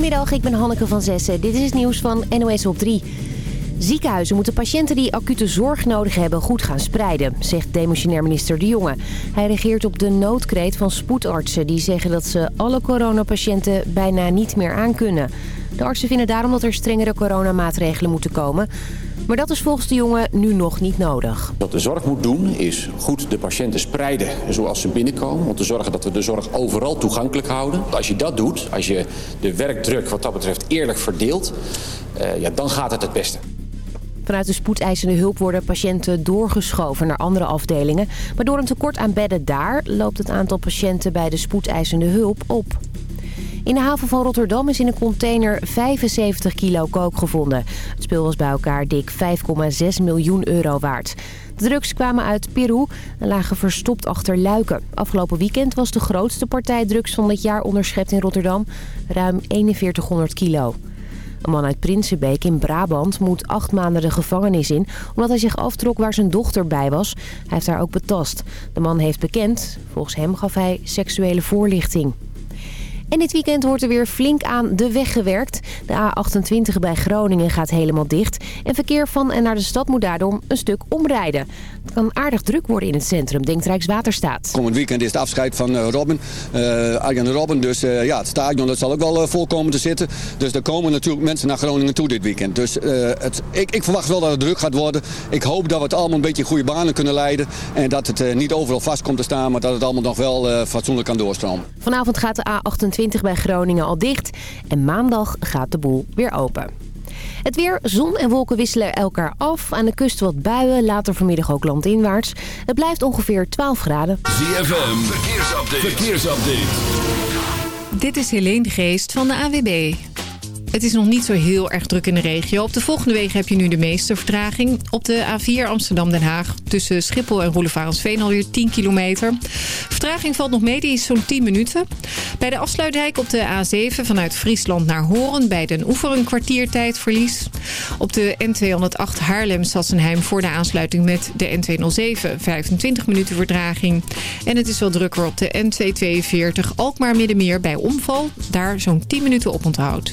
Goedemiddag, ik ben Hanneke van Zessen. Dit is het nieuws van NOS op 3. Ziekenhuizen moeten patiënten die acute zorg nodig hebben goed gaan spreiden, zegt demissionair minister De Jonge. Hij reageert op de noodkreet van spoedartsen die zeggen dat ze alle coronapatiënten bijna niet meer aankunnen. De artsen vinden daarom dat er strengere coronamaatregelen moeten komen. Maar dat is volgens de jongen nu nog niet nodig. Wat de zorg moet doen is goed de patiënten spreiden zoals ze binnenkomen. Om te zorgen dat we de zorg overal toegankelijk houden. Als je dat doet, als je de werkdruk wat dat betreft eerlijk verdeelt, uh, ja, dan gaat het het beste. Vanuit de spoedeisende hulp worden patiënten doorgeschoven naar andere afdelingen. Maar door een tekort aan bedden daar loopt het aantal patiënten bij de spoedeisende hulp op. In de haven van Rotterdam is in een container 75 kilo kook gevonden. Het spul was bij elkaar dik 5,6 miljoen euro waard. De drugs kwamen uit Peru en lagen verstopt achter luiken. Afgelopen weekend was de grootste partij drugs van dit jaar onderschept in Rotterdam. Ruim 4100 kilo. Een man uit Prinsenbeek in Brabant moet acht maanden de gevangenis in... omdat hij zich aftrok waar zijn dochter bij was. Hij heeft haar ook betast. De man heeft bekend. Volgens hem gaf hij seksuele voorlichting. En dit weekend wordt er weer flink aan de weg gewerkt. De A28 bij Groningen gaat helemaal dicht. En verkeer van en naar de stad moet daarom een stuk omrijden. Het kan aardig druk worden in het centrum, denkt Rijkswaterstaat. Komend weekend is het afscheid van uh, Robin, uh, Arjen Robin. Dus uh, ja, het stadion dat zal ook wel vol komen te zitten. Dus er komen natuurlijk mensen naar Groningen toe dit weekend. Dus het, ik, ik, verwacht wel dat het druk gaat worden. Ik hoop dat we het allemaal een beetje goede banen kunnen leiden. En dat het niet overal vast komt te staan, maar dat het allemaal nog wel fatsoenlijk kan doorstromen. Vanavond gaat de A28 bij Groningen al dicht. En maandag gaat de boel weer open. Het weer, zon en wolken wisselen elkaar af. Aan de kust wat buien, later vanmiddag ook landinwaarts. Het blijft ongeveer 12 graden. ZFM, verkeersupdate. verkeersupdate. Dit is Helene Geest van de AWB. Het is nog niet zo heel erg druk in de regio. Op de volgende wegen heb je nu de meeste vertraging. Op de A4 Amsterdam-Den Haag tussen Schiphol en Roelevarensveen alweer 10 kilometer. Vertraging valt nog mee, die is zo'n 10 minuten. Bij de afsluitdijk op de A7 vanuit Friesland naar Horen... bij Den Oever een kwartiertijdverlies. Op de N208 Haarlem-Sassenheim voor de aansluiting met de N207... 25 minuten vertraging. En het is wel drukker op de N242 Alkmaar-Middenmeer bij omval. Daar zo'n 10 minuten op onthoud.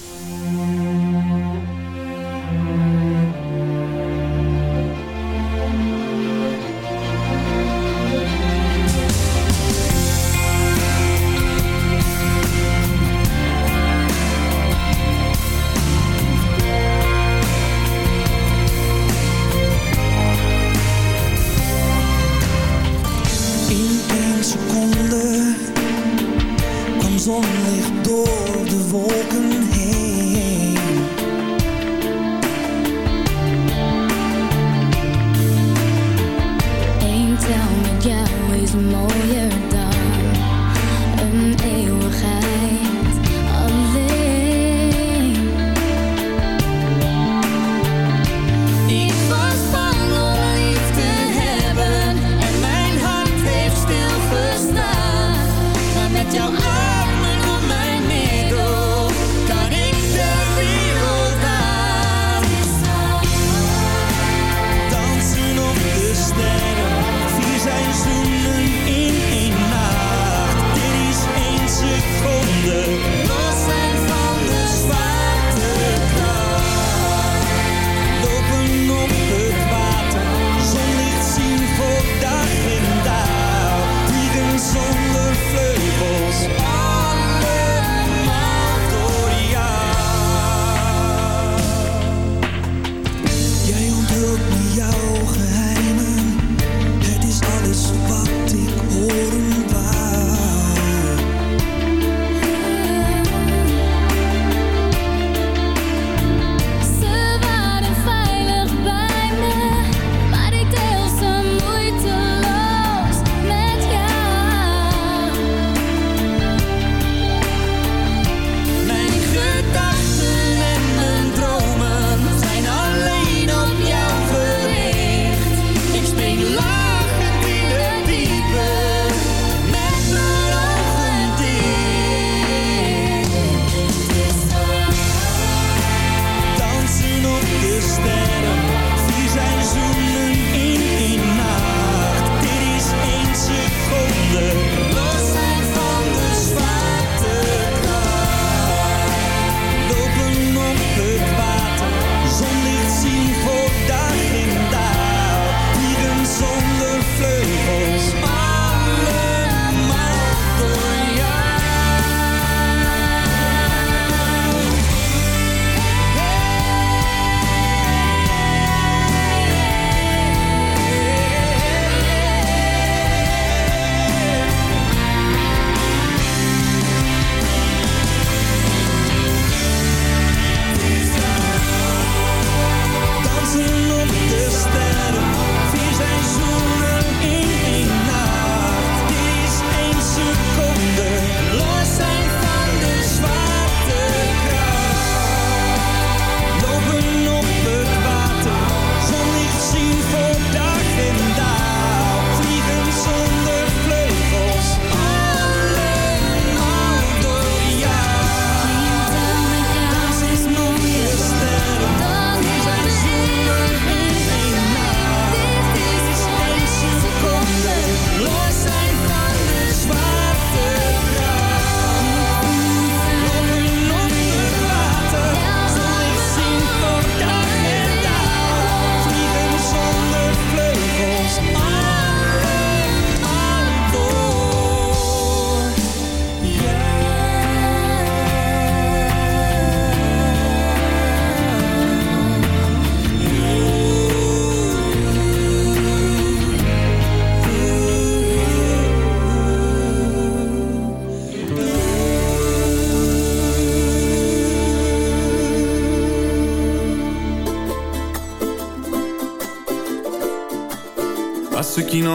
Zonlicht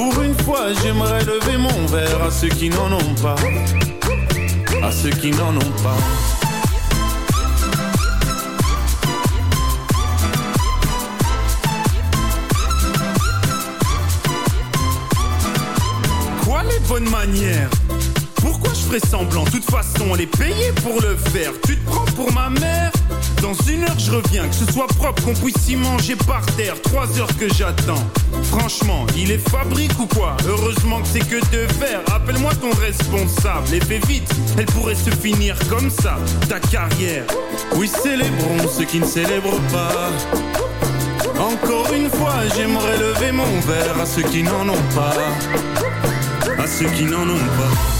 Pour une fois, j'aimerais lever mon verre à ceux qui n'en ont pas. À ceux qui n'en ont pas. Quoi les bonnes manières? Pourquoi je ferais semblant? De toute façon, on est payé pour le faire. Tu te prends pour ma mère? Dans une heure, je reviens. Que ce soit propre, qu'on puisse y manger par terre. Trois heures que j'attends. Franchement, il est fabrique ou quoi Heureusement que c'est que de verre. Appelle-moi ton responsable. Et fais vite, elle pourrait se finir comme ça. Ta carrière. Oui, célébrons ceux qui ne célèbrent pas. Encore une fois, j'aimerais lever mon verre à ceux qui n'en ont pas. À ceux qui n'en ont pas.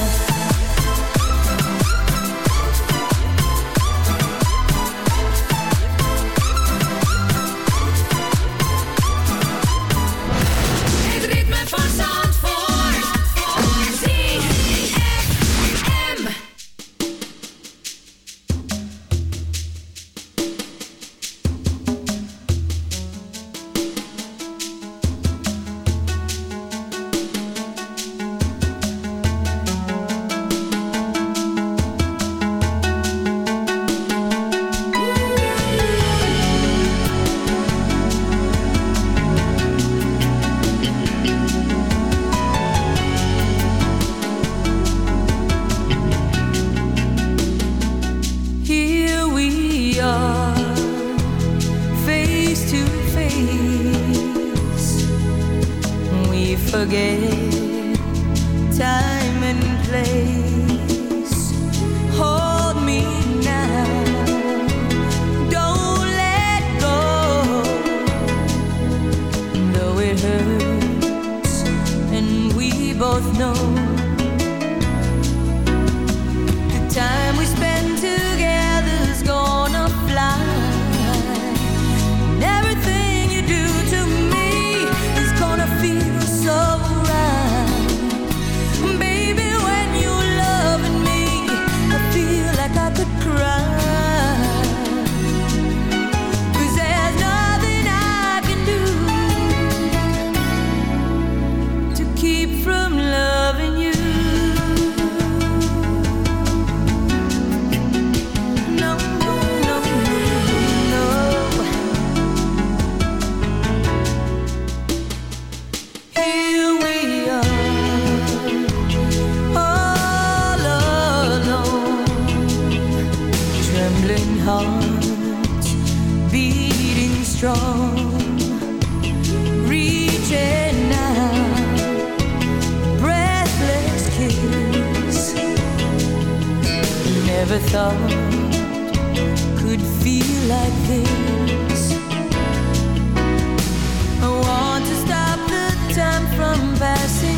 strong. Reaching out, breathless kiss. Never thought could feel like this. I want to stop the time from passing.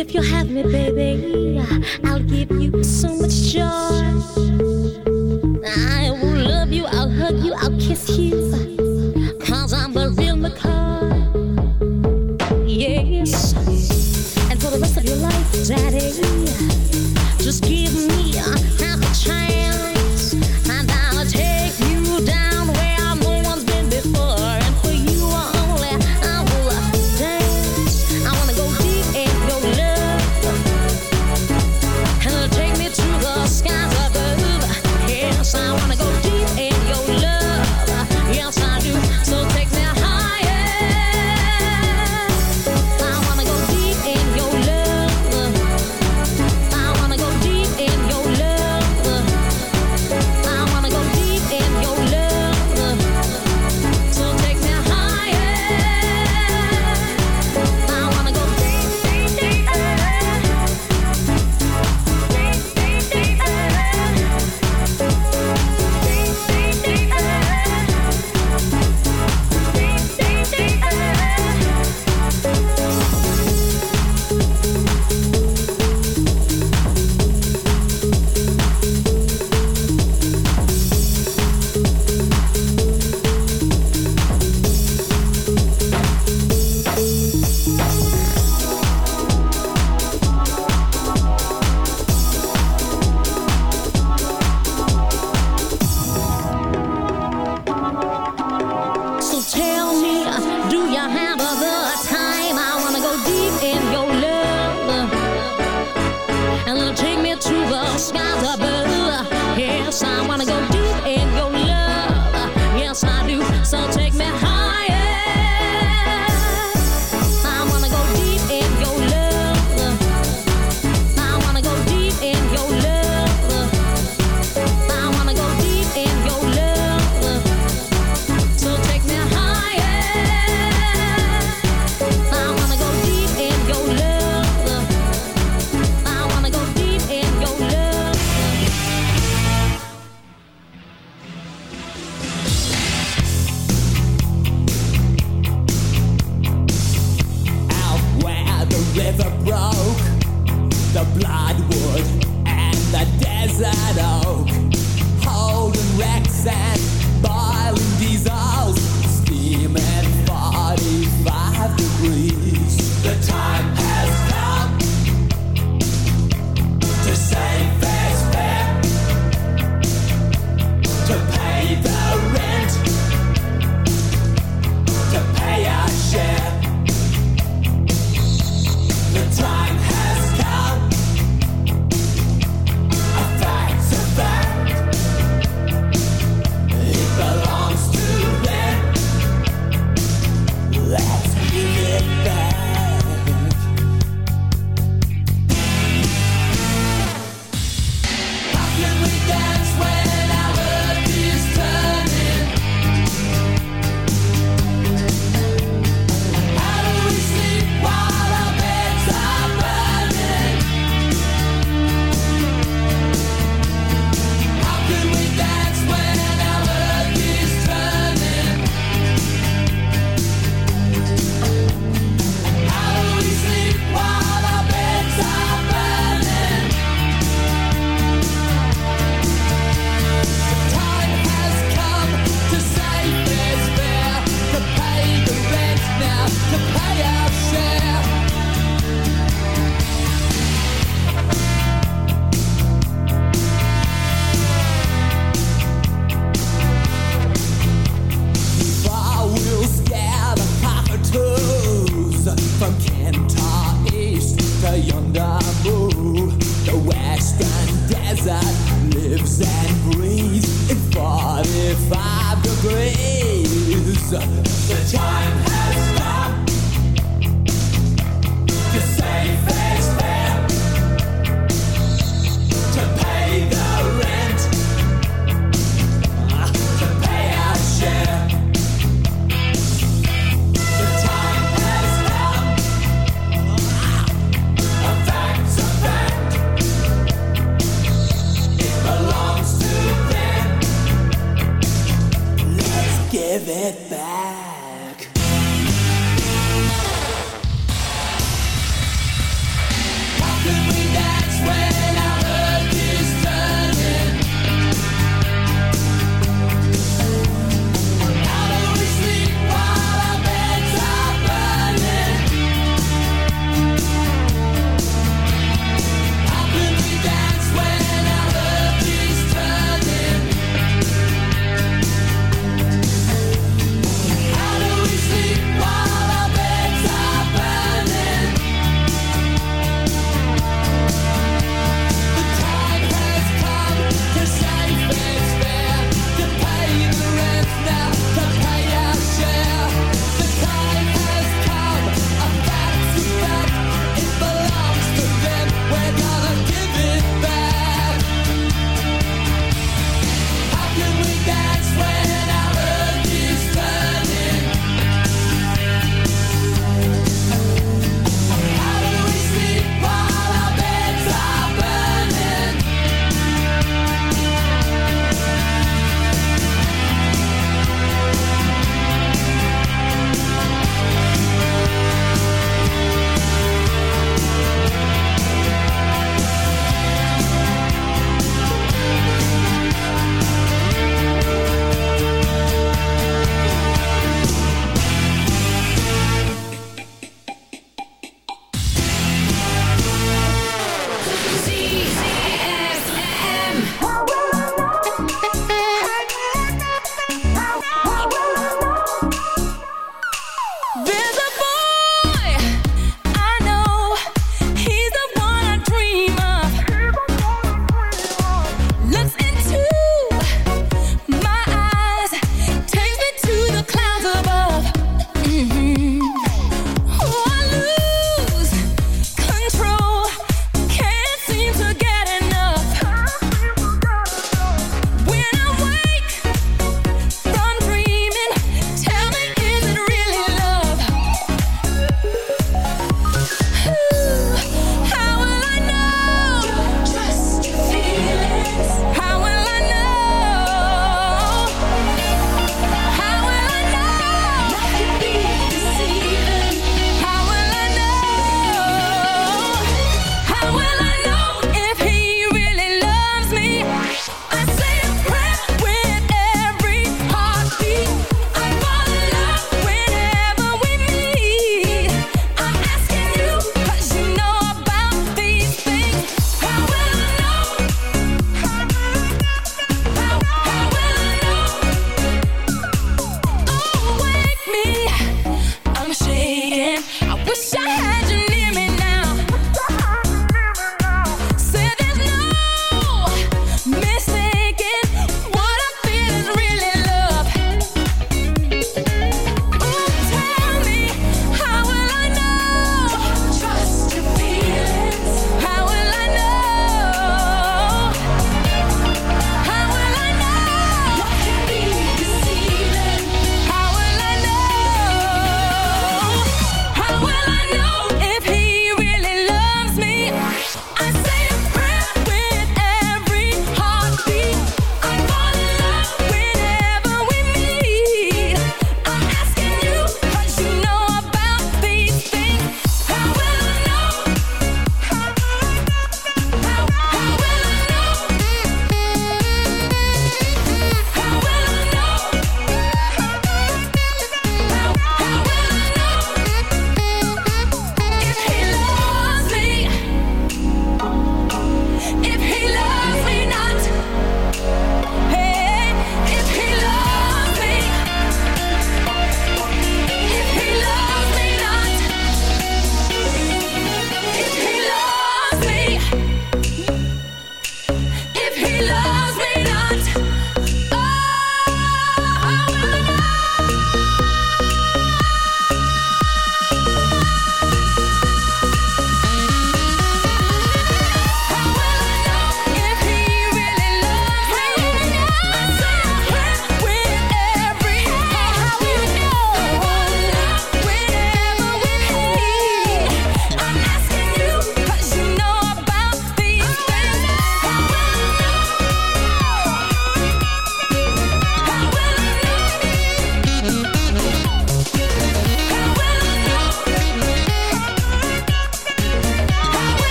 if you have me, baby, I'll give you so much joy. I will love you, I'll hug you, I'll kiss you. Cause I'm the real McCoy. Yes. And for the rest of your life, daddy.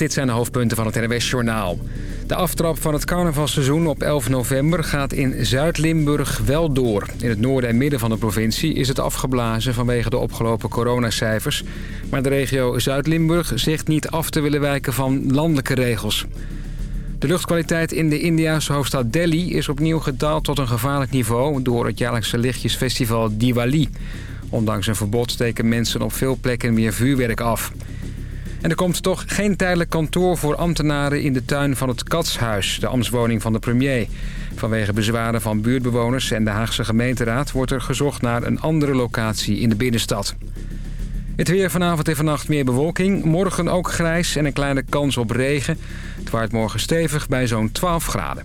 dit zijn de hoofdpunten van het NWS-journaal. De aftrap van het carnavalseizoen op 11 november gaat in Zuid-Limburg wel door. In het noorden en midden van de provincie is het afgeblazen vanwege de opgelopen coronacijfers. Maar de regio Zuid-Limburg zegt niet af te willen wijken van landelijke regels. De luchtkwaliteit in de Indiase hoofdstad Delhi is opnieuw gedaald tot een gevaarlijk niveau... door het jaarlijkse lichtjesfestival Diwali. Ondanks een verbod steken mensen op veel plekken meer vuurwerk af... En er komt toch geen tijdelijk kantoor voor ambtenaren in de tuin van het Katshuis, de ambtswoning van de premier. Vanwege bezwaren van buurtbewoners en de Haagse gemeenteraad wordt er gezocht naar een andere locatie in de binnenstad. Het weer vanavond en vannacht meer bewolking. Morgen ook grijs en een kleine kans op regen. Het waait morgen stevig bij zo'n 12 graden.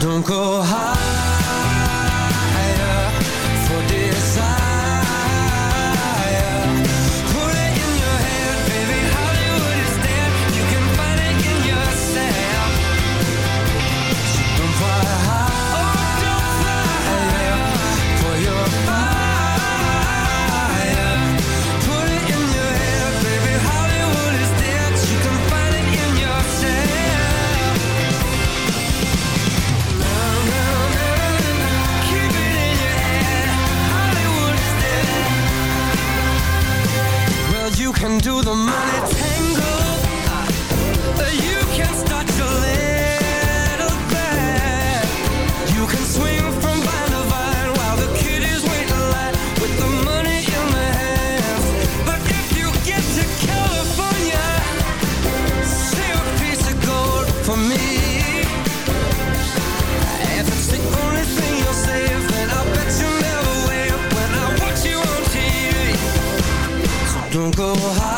Don't go higher for this you can do the money tangle. You can start your go high,